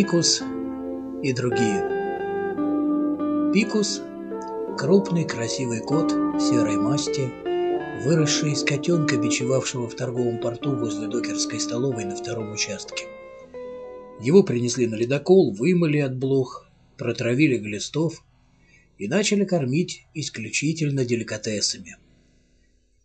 Пикус и другие. Пикус – крупный красивый кот серой масти, выросший из котенка, бичевавшего в торговом порту возле докерской столовой на втором участке. Его принесли на ледокол, вымыли от блох, протравили глистов и начали кормить исключительно деликатесами.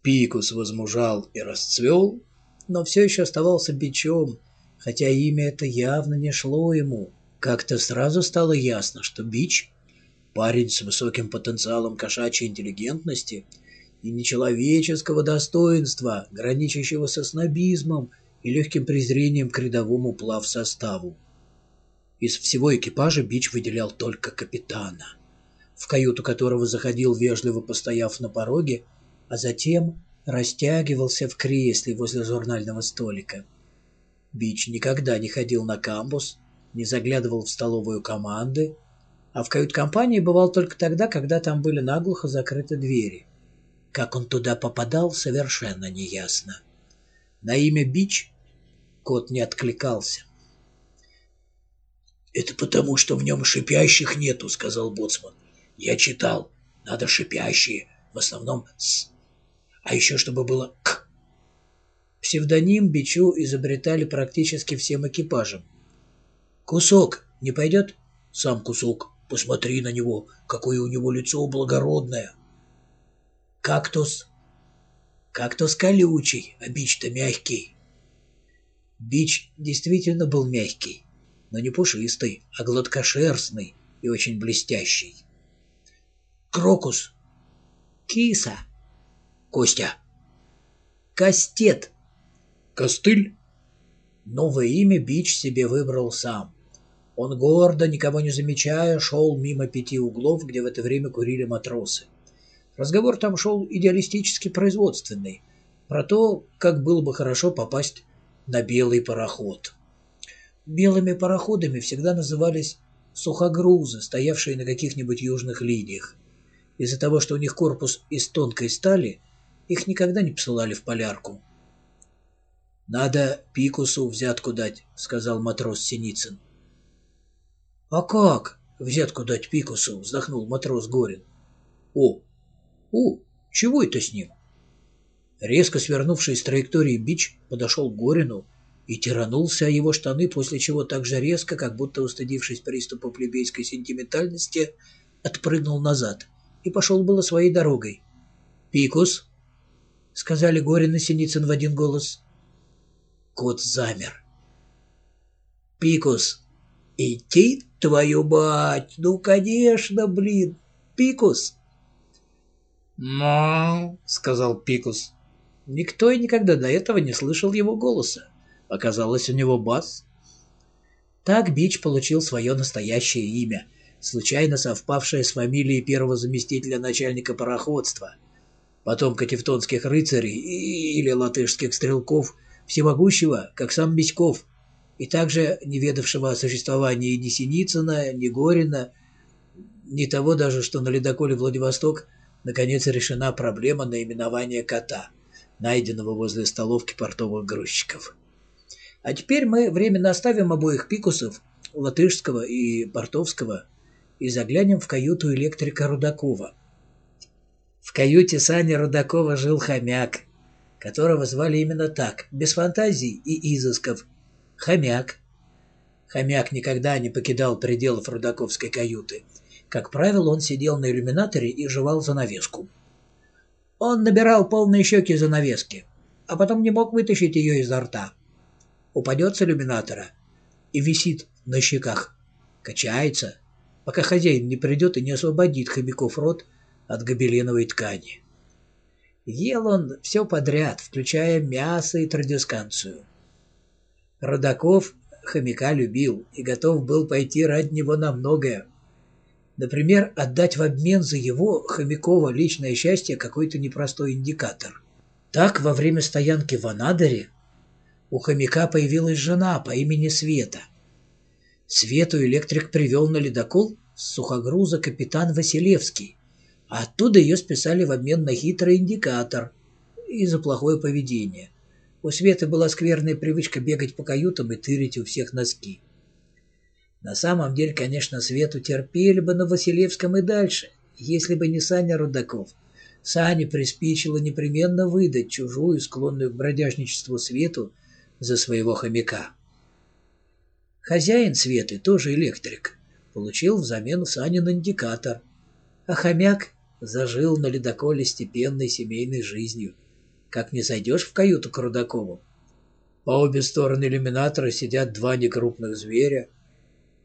Пикус возмужал и расцвел, но все еще оставался бичом, хотя имя это явно не шло ему. Как-то сразу стало ясно, что Бич — парень с высоким потенциалом кошачьей интеллигентности и нечеловеческого достоинства, граничащего со снобизмом и легким презрением к рядовому плавсоставу. Из всего экипажа Бич выделял только капитана, в каюту которого заходил, вежливо постояв на пороге, а затем растягивался в кресле возле журнального столика. Бич никогда не ходил на камбус, не заглядывал в столовую команды, а в кают-компании бывал только тогда, когда там были наглухо закрыты двери. Как он туда попадал, совершенно неясно. На имя Бич кот не откликался. «Это потому, что в нем шипящих нету», — сказал Боцман. «Я читал. Надо шипящие, в основном «с». А еще чтобы было «к». Псевдоним Бичу изобретали практически всем экипажем. «Кусок не пойдет?» «Сам кусок. Посмотри на него, какое у него лицо благородное». «Кактус?» «Кактус колючий, а бич-то мягкий». Бич действительно был мягкий, но не пушистый, а гладкошерстный и очень блестящий. «Крокус?» «Киса?» «Костя?» «Кастет?» Костыль? Новое имя Бич себе выбрал сам. Он гордо, никого не замечая, шел мимо пяти углов, где в это время курили матросы. Разговор там шел идеалистически производственный, про то, как было бы хорошо попасть на белый пароход. Белыми пароходами всегда назывались сухогрузы, стоявшие на каких-нибудь южных линиях. Из-за того, что у них корпус из тонкой стали, их никогда не посылали в полярку. «Надо Пикусу взятку дать», — сказал матрос Синицын. «А как взятку дать Пикусу?» — вздохнул матрос Горин. «О, о, чего это с ним?» Резко свернувший с траектории бич подошел к Горину и тиранулся о его штаны, после чего так же резко, как будто устыдившись приступа плебейской сентиментальности, отпрыгнул назад и пошел было своей дорогой. «Пикус!» — сказали Горин и Синицын в один голос. Кот замер. «Пикус, идти, твою мать? Ну, конечно, блин! Пикус!» «Мау!» — сказал Пикус. Никто и никогда до этого не слышал его голоса. Оказалось, у него бас. Так Бич получил свое настоящее имя, случайно совпавшее с фамилией первого заместителя начальника пароходства. Потомка тевтонских рыцарей или латышских стрелков всемогущего, как сам Бичков, и также не ведавшего о существовании ни Синицына, ни Горина, ни того даже, что на ледоколе Владивосток наконец решена проблема наименования кота, найденного возле столовки портовых грузчиков. А теперь мы временно оставим обоих пикусов, латышского и портовского, и заглянем в каюту электрика Рудакова. В каюте Сани Рудакова жил хомяк, которого звали именно так, без фантазий и изысков. Хомяк. Хомяк никогда не покидал пределов рудаковской каюты. Как правило, он сидел на иллюминаторе и жевал занавеску. Он набирал полные щеки занавески, а потом не мог вытащить ее изо рта. Упадет с иллюминатора и висит на щеках, качается, пока хозяин не придет и не освободит хомяков рот от гобеленовой ткани. Ел он все подряд, включая мясо и традисканцию. Родаков хомяка любил и готов был пойти ради него на многое. Например, отдать в обмен за его, хомякова, личное счастье какой-то непростой индикатор. Так, во время стоянки в Анадыре у хомяка появилась жена по имени Света. Свету электрик привел на ледокол сухогруза капитан Василевский, а оттуда ее списали в обмен на хитрый индикатор и за плохое поведение. У Светы была скверная привычка бегать по каютам и тырить у всех носки. На самом деле, конечно, Свету терпели бы на Василевском и дальше, если бы не Саня Рудаков. Сане приспичило непременно выдать чужую, склонную к бродяжничеству Свету, за своего хомяка. Хозяин Светы, тоже электрик, получил взамен Санин индикатор, а хомяк зажил на ледоколе степенной семейной жизнью. Как не зайдешь в каюту к Рудакову, по обе стороны иллюминатора сидят два некрупных зверя,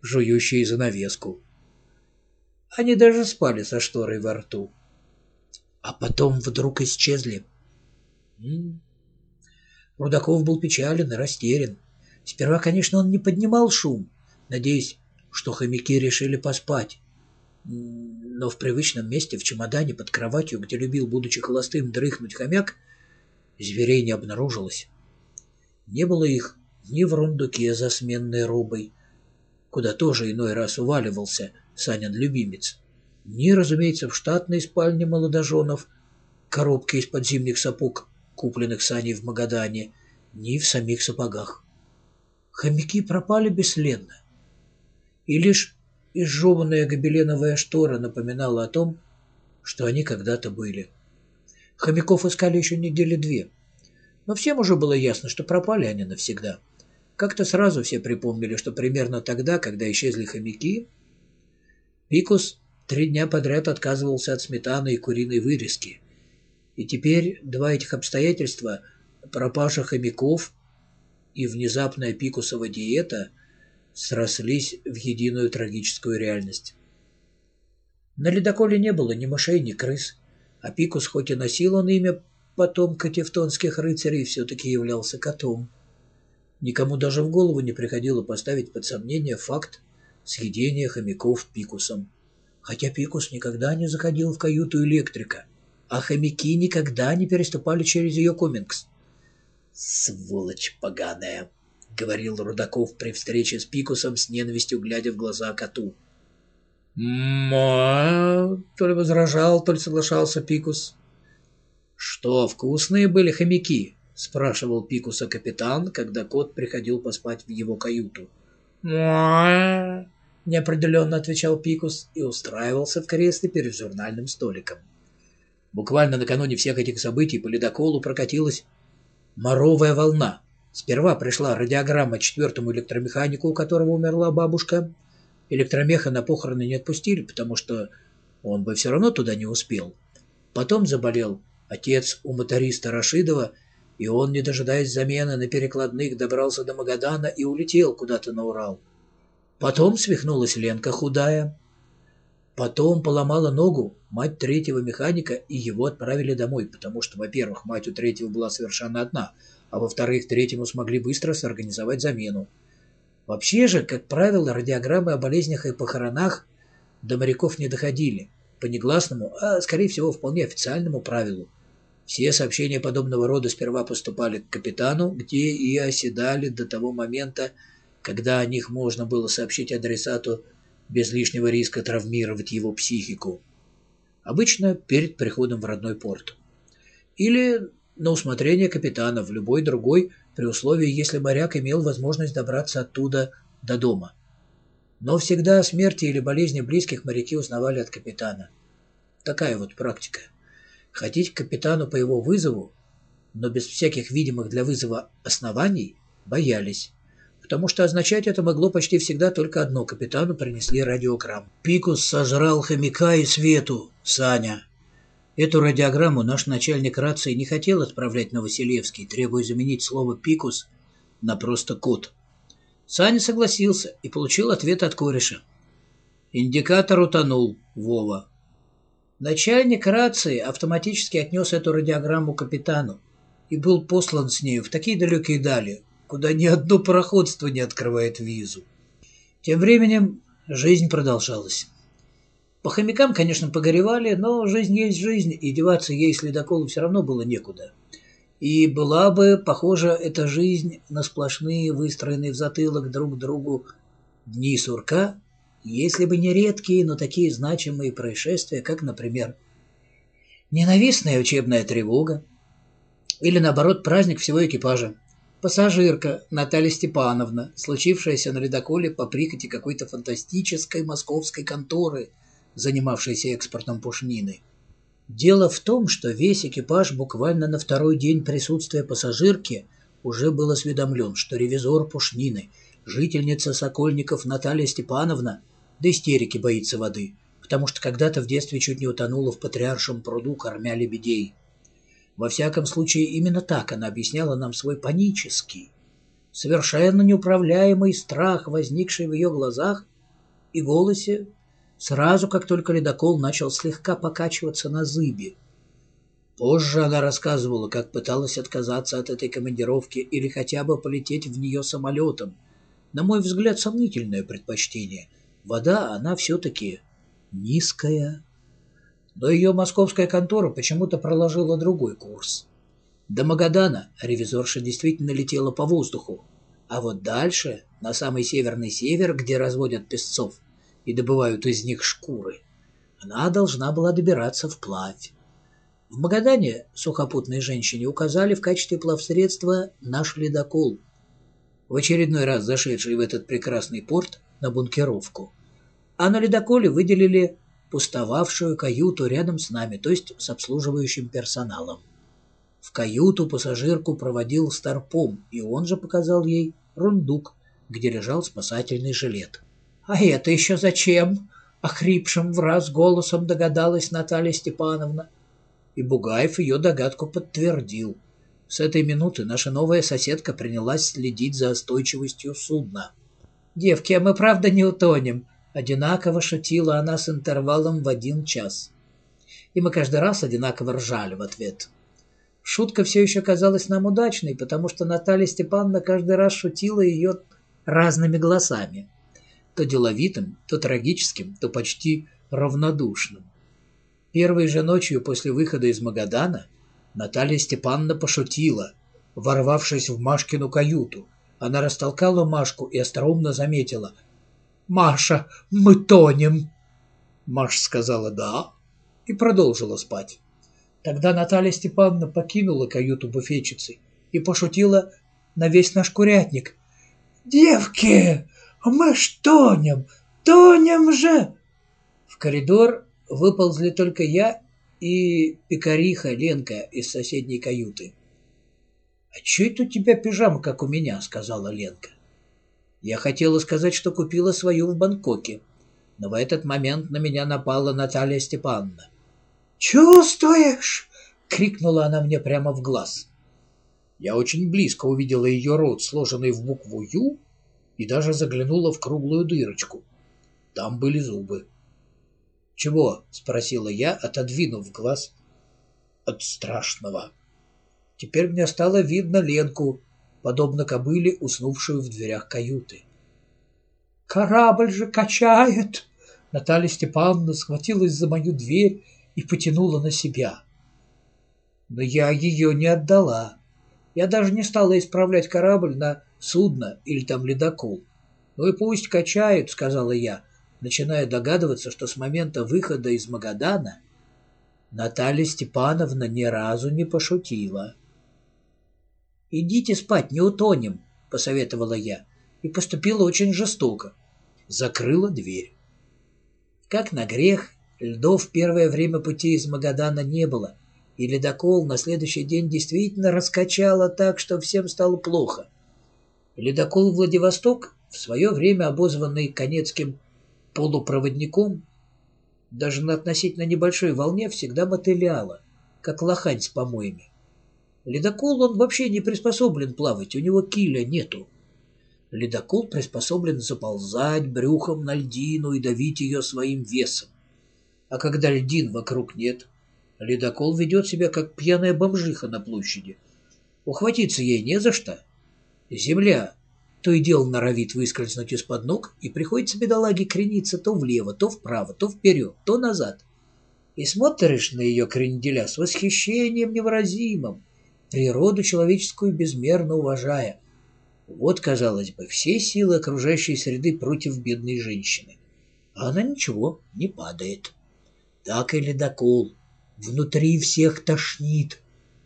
жующие занавеску. Они даже спали со шторой во рту. А потом вдруг исчезли. Рудаков был печален и растерян. Сперва, конечно, он не поднимал шум, надеясь, что хомяки решили поспать. Но в привычном месте, в чемодане под кроватью, где любил, будучи холостым, дрыхнуть хомяк, зверей не обнаружилось. Не было их ни в рундуке за сменной робой, куда тоже иной раз уваливался Санин любимец, ни, разумеется, в штатной спальне молодоженов, коробке из-под зимних сапог, купленных Саней в Магадане, ни в самих сапогах. Хомяки пропали бесследно. И лишь изжеванная гобеленовая штора напоминала о том, что они когда-то были. Хомяков искали еще недели две. Но всем уже было ясно, что пропали они навсегда. Как-то сразу все припомнили, что примерно тогда, когда исчезли хомяки, Пикус три дня подряд отказывался от сметаны и куриной вырезки. И теперь два этих обстоятельства, пропажа хомяков и внезапная пикусова диета, срослись в единую трагическую реальность. На ледоколе не было ни мышей, ни крыс, а Пикус, хоть и носил он имя потомка тевтонских рыцарей, все-таки являлся котом. Никому даже в голову не приходило поставить под сомнение факт съедения хомяков Пикусом. Хотя Пикус никогда не заходил в каюту электрика, а хомяки никогда не переступали через ее комингс. «Сволочь поганая!» — говорил Рудаков при встрече с Пикусом с ненавистью, глядя в глаза коту. «Ма!» — то ли возражал, то ли соглашался Пикус. «Что, вкусные были хомяки?» — спрашивал Пикуса капитан, когда кот приходил поспать в его каюту. «Ма!» — неопределенно отвечал Пикус и устраивался в кресле перед журнальным столиком. Буквально накануне всех этих событий по ледоколу прокатилась моровая волна. Сперва пришла радиограмма четвертому электромеханику, у которого умерла бабушка. Электромеха на похороны не отпустили, потому что он бы все равно туда не успел. Потом заболел отец у моториста Рашидова, и он, не дожидаясь замены на перекладных, добрался до Магадана и улетел куда-то на Урал. Потом свихнулась Ленка худая. Потом поломала ногу мать третьего механика, и его отправили домой, потому что, во-первых, мать у третьего была совершенно одна, а во-вторых, третьему смогли быстро сорганизовать замену. Вообще же, как правило, радиограммы о болезнях и похоронах до моряков не доходили, по негласному, а, скорее всего, вполне официальному правилу – все сообщения подобного рода сперва поступали к капитану, где и оседали до того момента, когда о них можно было сообщить адресату без лишнего риска травмировать его психику. Обычно перед приходом в родной порт. Или на усмотрение капитана в любой другой, при условии, если моряк имел возможность добраться оттуда до дома. Но всегда о смерти или болезни близких моряки узнавали от капитана. Такая вот практика. Ходить к капитану по его вызову, но без всяких видимых для вызова оснований, боялись, потому что означать это могло почти всегда только одно – капитану принесли радиограмму. «Пикус сожрал хомяка и свету, Саня». Эту радиограмму наш начальник рации не хотел отправлять на Василевский, требуя заменить слово «пикус» на просто «кот». Саня согласился и получил ответ от кореша. «Индикатор утонул, Вова. Начальник рации автоматически отнес эту радиограмму капитану и был послан с нею в такие далекие дали, куда ни одно пароходство не открывает визу. Тем временем жизнь продолжалась. По хомякам, конечно, погоревали, но жизнь есть жизнь, и деваться ей с ледоколу все равно было некуда. И была бы похожа эта жизнь на сплошные, выстроенные в затылок друг другу дни сурка если бы не редкие, но такие значимые происшествия, как, например, ненавистная учебная тревога или, наоборот, праздник всего экипажа, Пассажирка Наталья Степановна, случившаяся на ледоколе по прихоти какой-то фантастической московской конторы, занимавшейся экспортом пушнины. Дело в том, что весь экипаж буквально на второй день присутствия пассажирки уже был осведомлен, что ревизор пушнины, жительница Сокольников Наталья Степановна, до истерики боится воды, потому что когда-то в детстве чуть не утонула в патриаршем пруду, кормя лебедей. Во всяком случае, именно так она объясняла нам свой панический, совершенно неуправляемый страх, возникший в ее глазах и голосе, сразу как только ледокол начал слегка покачиваться на зыбе. Позже она рассказывала, как пыталась отказаться от этой командировки или хотя бы полететь в нее самолетом. На мой взгляд, сомнительное предпочтение. Вода, она все-таки низкая. Но ее московская контора почему-то проложила другой курс. До Магадана ревизорша действительно летела по воздуху, а вот дальше, на самый северный север, где разводят песцов и добывают из них шкуры, она должна была добираться вплавь. В Магадане сухопутной женщине указали в качестве плавсредства наш ледокол, в очередной раз зашедший в этот прекрасный порт на бункеровку. А на ледоколе выделили пустовавшую каюту рядом с нами, то есть с обслуживающим персоналом. В каюту пассажирку проводил Старпом, и он же показал ей рундук, где лежал спасательный жилет. «А это еще зачем?» — охрипшим в раз голосом догадалась Наталья Степановна. И Бугаев ее догадку подтвердил. С этой минуты наша новая соседка принялась следить за устойчивостью судна. «Девки, а мы правда не утонем?» Одинаково шутила она с интервалом в один час. И мы каждый раз одинаково ржали в ответ. Шутка все еще казалась нам удачной, потому что Наталья Степановна каждый раз шутила ее разными голосами. То деловитым, то трагическим, то почти равнодушным. Первой же ночью после выхода из Магадана Наталья Степановна пошутила, ворвавшись в Машкину каюту. Она растолкала Машку и остроумно заметила — «Маша, мы тонем!» Маша сказала «да» и продолжила спать. Тогда Наталья Степановна покинула каюту буфетчицы и пошутила на весь наш курятник. «Девки, мы ж тонем, тонем же!» В коридор выползли только я и пекариха Ленка из соседней каюты. «А чё это у тебя пижама, как у меня?» — сказала Ленка. Я хотела сказать, что купила свою в Бангкоке, но в этот момент на меня напала Наталья Степановна. «Чувствуешь?» — крикнула она мне прямо в глаз. Я очень близко увидела ее рот, сложенный в букву «Ю», и даже заглянула в круглую дырочку. Там были зубы. «Чего?» — спросила я, отодвинув глаз от страшного. Теперь мне стало видно Ленку, подобно кобыле, уснувшую в дверях каюты. «Корабль же качает!» Наталья Степановна схватилась за мою дверь и потянула на себя. Но я ее не отдала. Я даже не стала исправлять корабль на судно или там ледокол. «Ну и пусть качают», — сказала я, начиная догадываться, что с момента выхода из Магадана Наталья Степановна ни разу не пошутила. «Идите спать, не утонем», — посоветовала я, и поступила очень жестоко. Закрыла дверь. Как на грех, льдов первое время пути из Магадана не было, и ледокол на следующий день действительно раскачало так, что всем стало плохо. Ледокол «Владивосток», в свое время обозванный Конецким полупроводником, даже на относительно небольшой волне всегда мотыляла, как лохань с помоями. Ледокол, он вообще не приспособлен плавать, у него киля нету. Ледокол приспособлен заползать брюхом на льдину и давить ее своим весом. А когда льдин вокруг нет, ледокол ведет себя как пьяная бомжиха на площади. Ухватиться ей не за что. Земля то и дело норовит выскользнуть из-под ног, и приходится бедолаге крениться то влево, то вправо, то вперед, то назад. И смотришь на ее кренделя с восхищением невыразимым, природу человеческую безмерно уважая. Вот, казалось бы, все силы окружающей среды против бедной женщины. А она ничего, не падает. Так и ледокол. Внутри всех тошнит,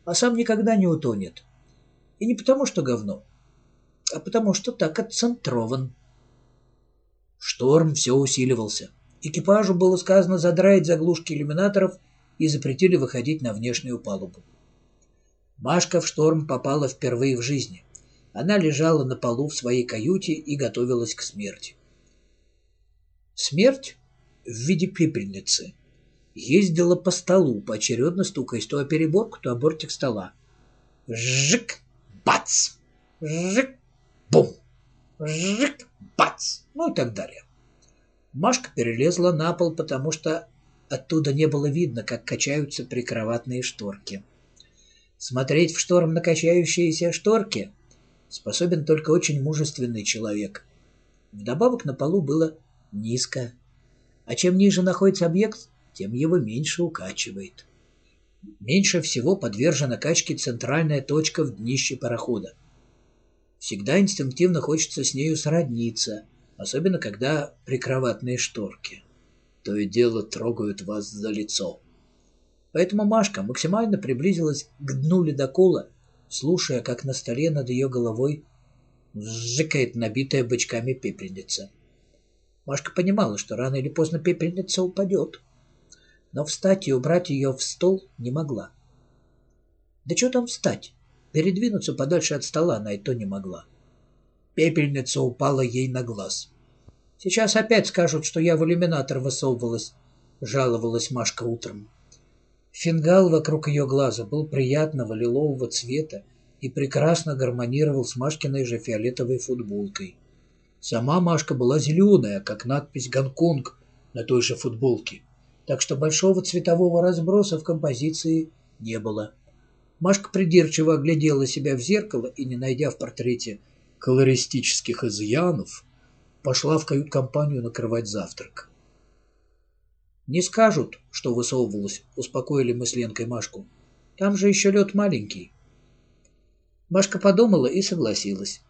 а сам никогда не утонет. И не потому, что говно, а потому, что так отцентрован. Шторм все усиливался. Экипажу было сказано задраить заглушки иллюминаторов и запретили выходить на внешнюю палубу. Машка в шторм попала впервые в жизни. Она лежала на полу в своей каюте и готовилась к смерти. Смерть в виде пепельницы ездила по столу, поочередно стукаясь то о переборку, то о бортик стола. Жик! Бац! Жик! Бум! Жик! Бац! Ну и так далее. Машка перелезла на пол, потому что оттуда не было видно, как качаются прикроватные шторки. Смотреть в шторм на качающиеся шторки способен только очень мужественный человек. Вдобавок на полу было низко. А чем ниже находится объект, тем его меньше укачивает. Меньше всего подвержена качке центральная точка в днище парохода. Всегда инстинктивно хочется с нею сродниться, особенно когда прикроватные шторки. То и дело трогают вас за лицо. Поэтому Машка максимально приблизилась к дну ледокола, слушая, как на столе над ее головой зжикает набитая бычками пепельница. Машка понимала, что рано или поздно пепельница упадет, но встать и убрать ее в стол не могла. Да что там встать? Передвинуться подальше от стола она и то не могла. Пепельница упала ей на глаз. «Сейчас опять скажут, что я в иллюминатор высовывалась», — жаловалась Машка утром. Фингал вокруг ее глаза был приятного лилового цвета и прекрасно гармонировал с Машкиной же фиолетовой футболкой. Сама Машка была зеленая, как надпись «Гонконг» на той же футболке, так что большого цветового разброса в композиции не было. Машка придирчиво оглядела себя в зеркало и, не найдя в портрете колористических изъянов, пошла в кают-компанию накрывать завтрак. «Не скажут, что высовывалась», — успокоили мы с Ленкой Машку. «Там же еще лед маленький». Машка подумала и согласилась.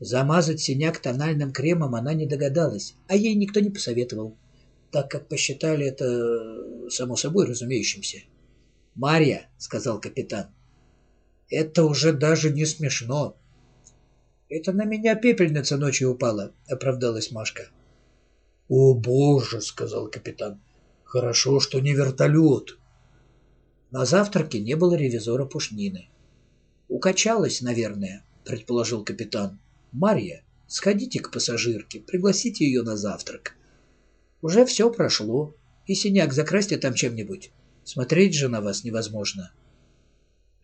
Замазать синяк тональным кремом она не догадалась, а ей никто не посоветовал, так как посчитали это само собой разумеющимся. «Марья», — сказал капитан, — «это уже даже не смешно». «Это на меня пепельница ночью упала», — оправдалась Машка. «О, боже», — сказал капитан, — «хорошо, что не вертолет». На завтраке не было ревизора Пушнины. «Укачалась, наверное», — предположил капитан. «Марья, сходите к пассажирке, пригласите ее на завтрак». «Уже все прошло, и синяк закрасьте там чем-нибудь. Смотреть же на вас невозможно».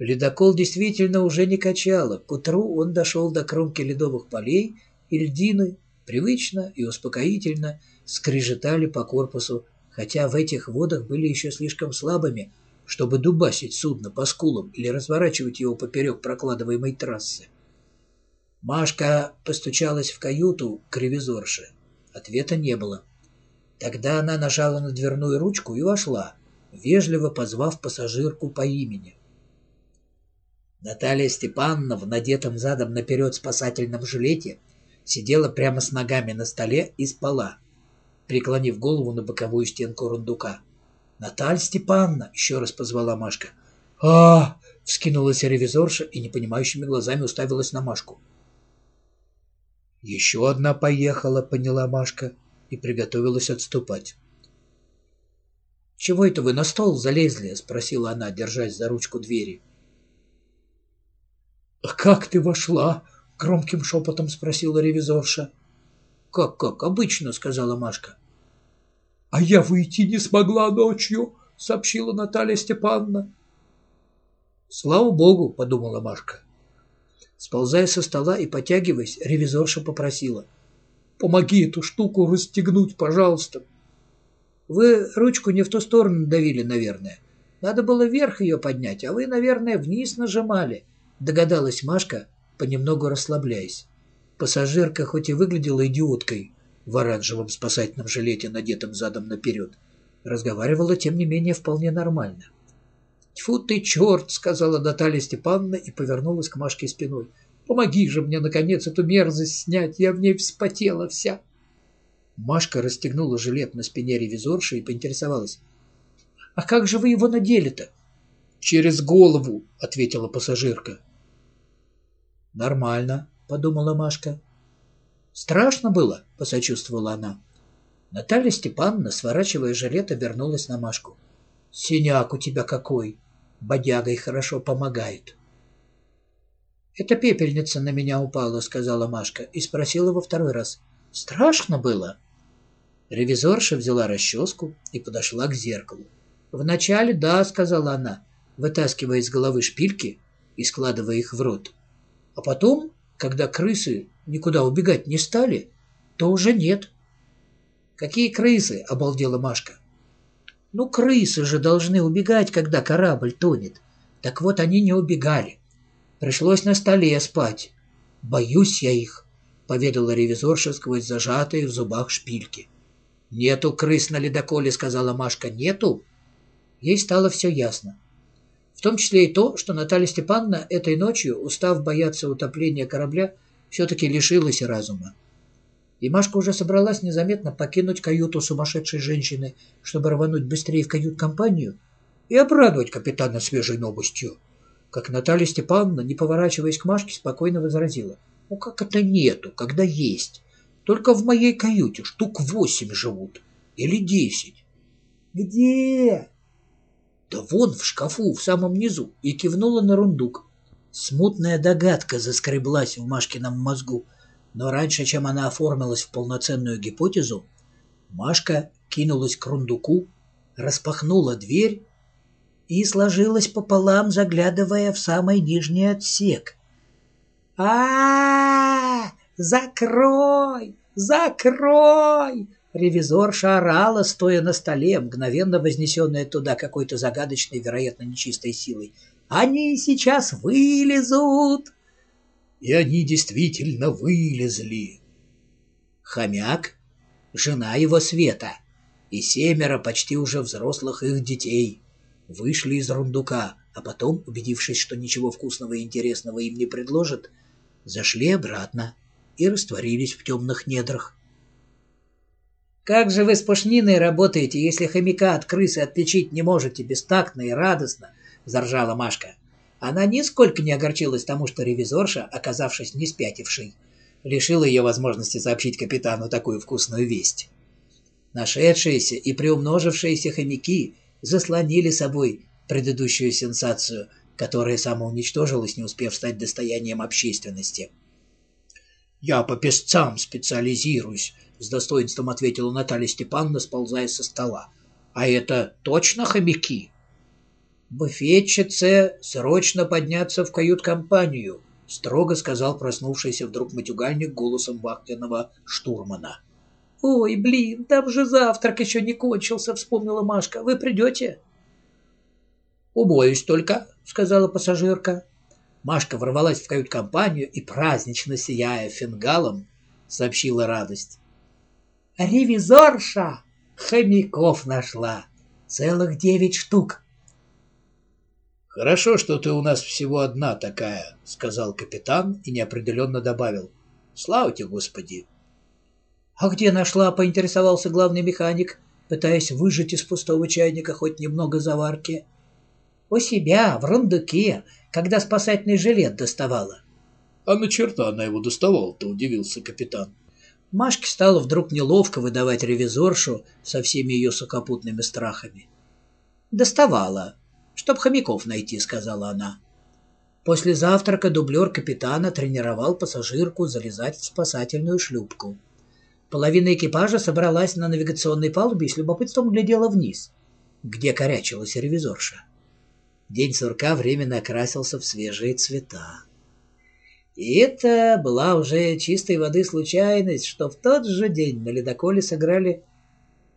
Ледокол действительно уже не качало. К утру он дошел до кромки ледовых полей, и льдины привычно и успокоительно скрежетали по корпусу, хотя в этих водах были еще слишком слабыми, чтобы дубасить судно по скулам или разворачивать его поперек прокладываемой трассы. Машка постучалась в каюту к ревизорше. Ответа не было. Тогда она нажала на дверную ручку и вошла, вежливо позвав пассажирку по имени. Наталья Степановна в надетом задом наперед спасательном жилете сидела прямо с ногами на столе и спала, преклонив голову на боковую стенку рундука. «Наталья Степановна!» — еще раз позвала Машка. а вскинулась ревизорша и непонимающими глазами уставилась на Машку. Еще одна поехала, поняла Машка, и приготовилась отступать. «Чего это вы на стол залезли?» — спросила она, держась за ручку двери. «А как ты вошла?» — громким шепотом спросила ревизорша. «Как, как, обычно», — сказала Машка. «А я выйти не смогла ночью», — сообщила Наталья Степановна. «Слава богу», — подумала Машка. Сползая со стола и потягиваясь, ревизорша попросила. «Помоги эту штуку расстегнуть, пожалуйста». «Вы ручку не в ту сторону давили, наверное. Надо было вверх ее поднять, а вы, наверное, вниз нажимали», — догадалась Машка, понемногу расслабляясь. Пассажирка хоть и выглядела идиоткой в оранжевом спасательном жилете, надетом задом наперед, разговаривала, тем не менее, вполне нормально. «Тьфу ты, черт!» — сказала Наталья Степановна и повернулась к Машке спиной. «Помоги же мне, наконец, эту мерзость снять, я в ней вспотела вся!» Машка расстегнула жилет на спине ревизорши и поинтересовалась. «А как же вы его надели-то?» «Через голову», — ответила пассажирка. Нормально, подумала Машка. Страшно было, посочувствовала она. Наталья Степановна, сворачивая жилет, обернулась на Машку. Синяк у тебя какой! Бодягой хорошо помогает. «Это пепельница на меня упала», — сказала Машка, и спросила во второй раз. «Страшно было?» Ревизорша взяла расческу и подошла к зеркалу. «Вначале да», — сказала она, вытаскивая из головы шпильки и складывая их в рот. «А потом, когда крысы никуда убегать не стали, то уже нет». «Какие крысы?» — обалдела Машка. «Ну, крысы же должны убегать, когда корабль тонет. Так вот, они не убегали. Пришлось на столе спать. Боюсь я их, — поведала ревизорша сквозь зажатые в зубах шпильки. «Нету крыс на ледоколе», — сказала Машка. «Нету?» Ей стало все ясно. В том числе и то, что Наталья Степановна этой ночью, устав бояться утопления корабля, все-таки лишилась разума. И Машка уже собралась незаметно покинуть каюту сумасшедшей женщины, чтобы рвануть быстрее в кают-компанию и обрадовать капитана свежей новостью как Наталья Степановна, не поворачиваясь к Машке, спокойно возразила. «Ну как это нету, когда есть? Только в моей каюте штук восемь живут. Или десять». «Где?» «Да вон в шкафу, в самом низу», и кивнула на рундук. Смутная догадка заскреблась в Машкином мозгу, но раньше, чем она оформилась в полноценную гипотезу, Машка кинулась к рундуку, распахнула дверь и сложилась пополам, заглядывая в самый нижний отсек. а, -а, -а Закрой! Закрой!» Ревизорша орала, стоя на столе, мгновенно вознесенная туда какой-то загадочной, вероятно, нечистой силой. «Они сейчас вылезут!» И они действительно вылезли. Хомяк, жена его Света и семеро почти уже взрослых их детей — вышли из рундука, а потом, убедившись, что ничего вкусного и интересного им не предложат, зашли обратно и растворились в темных недрах. «Как же вы с пушниной работаете, если хомяка от крысы отличить не можете бестактно и радостно?» — заржала Машка. Она нисколько не огорчилась тому, что ревизорша, оказавшись не спятившей, лишила ее возможности сообщить капитану такую вкусную весть. Нашедшиеся и приумножившиеся хомяки заслонили собой предыдущую сенсацию, которая самоуничтожилась, не успев стать достоянием общественности. «Я по песцам специализируюсь», — с достоинством ответила Наталья Степановна, сползая со стола. «А это точно хомяки?» «Буфетчице срочно подняться в кают-компанию», — строго сказал проснувшийся вдруг матюгальник голосом вахтенного штурмана. «Ой, блин, там же завтрак еще не кончился», — вспомнила Машка. «Вы придете?» «Убоюсь только», — сказала пассажирка. Машка ворвалась в кают-компанию и, празднично сияя фингалом, сообщила радость. «Ревизорша! Хомяков нашла! Целых девять штук!» «Хорошо, что ты у нас всего одна такая», — сказал капитан и неопределенно добавил. «Слава тебе, Господи!» «А где нашла?» — поинтересовался главный механик, пытаясь выжать из пустого чайника хоть немного заварки. «У себя, в рундуке, когда спасательный жилет доставала». «А на черта она его доставала-то?» — удивился капитан. Машке стало вдруг неловко выдавать ревизоршу со всеми ее сухопутными страхами. «Доставала, чтоб хомяков найти», — сказала она. После завтрака дублер капитана тренировал пассажирку залезать в спасательную шлюпку. Половина экипажа собралась на навигационной палубе и с любопытством глядела вниз, где корячилась ревизорша. День сурка временно окрасился в свежие цвета. И это была уже чистой воды случайность, что в тот же день на ледоколе сыграли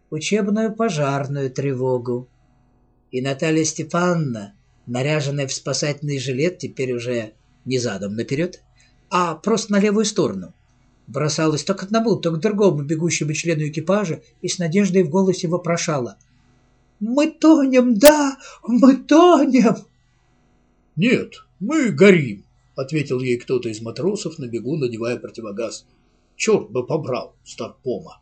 учебную пожарную тревогу. И Наталья Степановна, наряженная в спасательный жилет, теперь уже не задом наперед, а просто на левую сторону, бросалась то к одному, то к другому бегущему члену экипажа и с надеждой в голосе вопрошала. «Мы тонем, да, мы тонем!» «Нет, мы горим», — ответил ей кто-то из матросов на бегу, надевая противогаз. «Черт бы побрал, старпома!»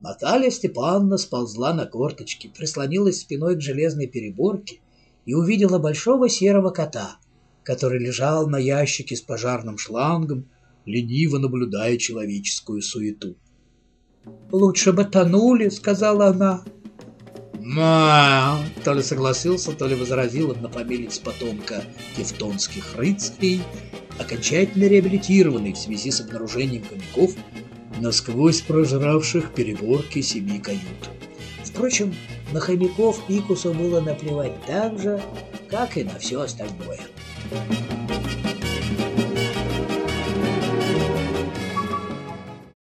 Наталья Степановна сползла на корточки, прислонилась спиной к железной переборке и увидела большого серого кота, который лежал на ящике с пожарным шлангом, лениво наблюдая человеческую суету. «Лучше бы тонули», — сказала она. «Ма!» — то ли согласился, то ли возразил однофамилец потомка тевтонских рыцарей, окончательно реабилитированный в связи с обнаружением хомяков, насквозь прожравших переборки семи кают. Впрочем, на хомяков Пикусу было наплевать так же, как и на все остальное.